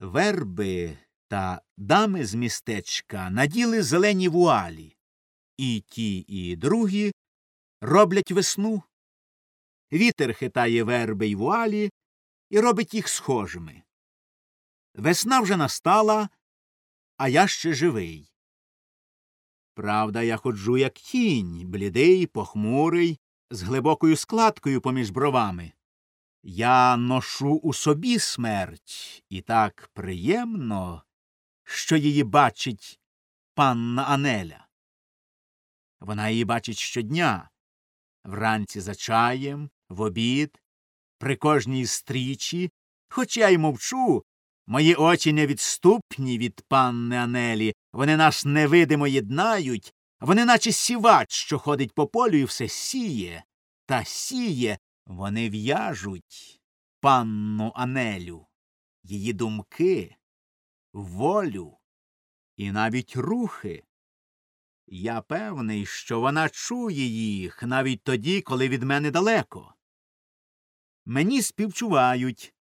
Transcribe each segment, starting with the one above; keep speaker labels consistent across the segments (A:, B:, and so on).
A: Верби та дами з містечка наділи зелені вуалі, і ті, і другі роблять весну. Вітер хитає верби й вуалі і робить їх схожими. Весна вже настала, а я ще живий. Правда, я ходжу, як тінь, блідий, похмурий, з глибокою складкою поміж бровами. Я ношу у собі смерть, і так приємно, що її бачить панна Анеля. Вона її бачить щодня вранці за чаєм, в обід, при кожній стрічі, хоч я й мовчу, мої очі невідступні від панни Анелі, вони нас невидимо єднають, вони наче сівач, що ходить по полю і все сіє, та сіє, вони в'яжуть панну Анелю, її думки, волю і навіть рухи. Я певний, що вона чує їх навіть тоді, коли від мене далеко. Мені співчувають.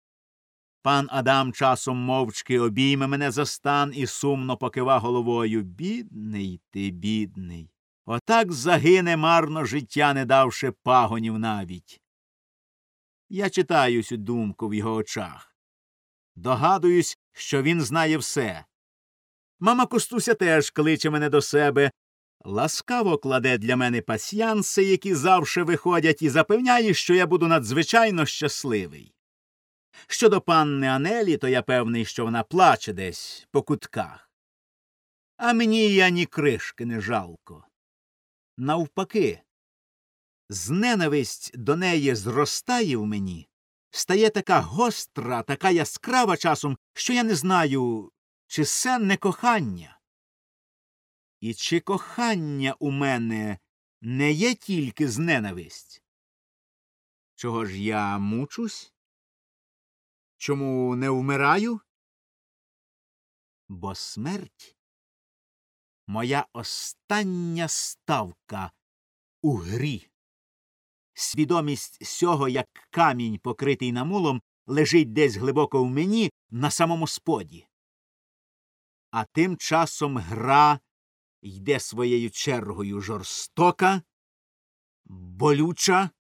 A: Пан Адам часом мовчки обійме мене за стан і сумно покива головою. Бідний ти, бідний. Отак загине марно життя, не давши пагонів навіть. Я читаю цю думку в його очах. Догадуюсь, що він знає все. Мама Костуся теж кличе мене до себе, ласкаво кладе для мене пасьянси, які завше виходять, і запевняє, що я буду надзвичайно щасливий. Щодо панни Анелі, то я певний, що вона плаче десь по кутках. А мені я ні кришки не жалко. Навпаки, з ненависть до неї зростає в мені, стає така гостра, така яскрава часом, що я не знаю, чи це не кохання. І чи кохання у мене не є тільки з ненависть? Чого ж я мучусь? Чому не вмираю? Бо смерть моя остання ставка у грі. Свідомість сього, як камінь, покритий намулом, лежить десь глибоко в мені на самому споді. А тим часом гра йде своєю чергою жорстока, болюча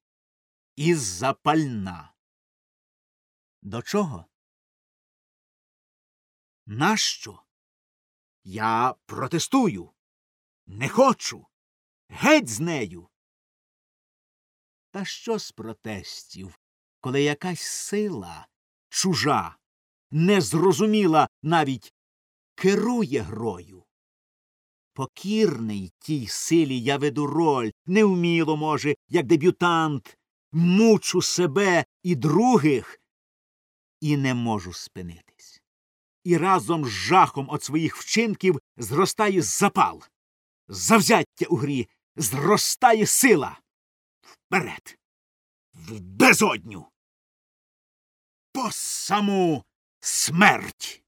A: і запальна. До чого? Нащо? Я протестую. Не хочу. Геть з нею. Та що з протестів, коли якась сила чужа, незрозуміла навіть керує грою? Покірний тій силі я веду роль, невміло, може, як дебютант, мучу себе і других, і не можу спинитись. І разом з жахом от своїх вчинків зростає запал, завзяття у грі, зростає сила. Вперед, в безодню. По саму смерть.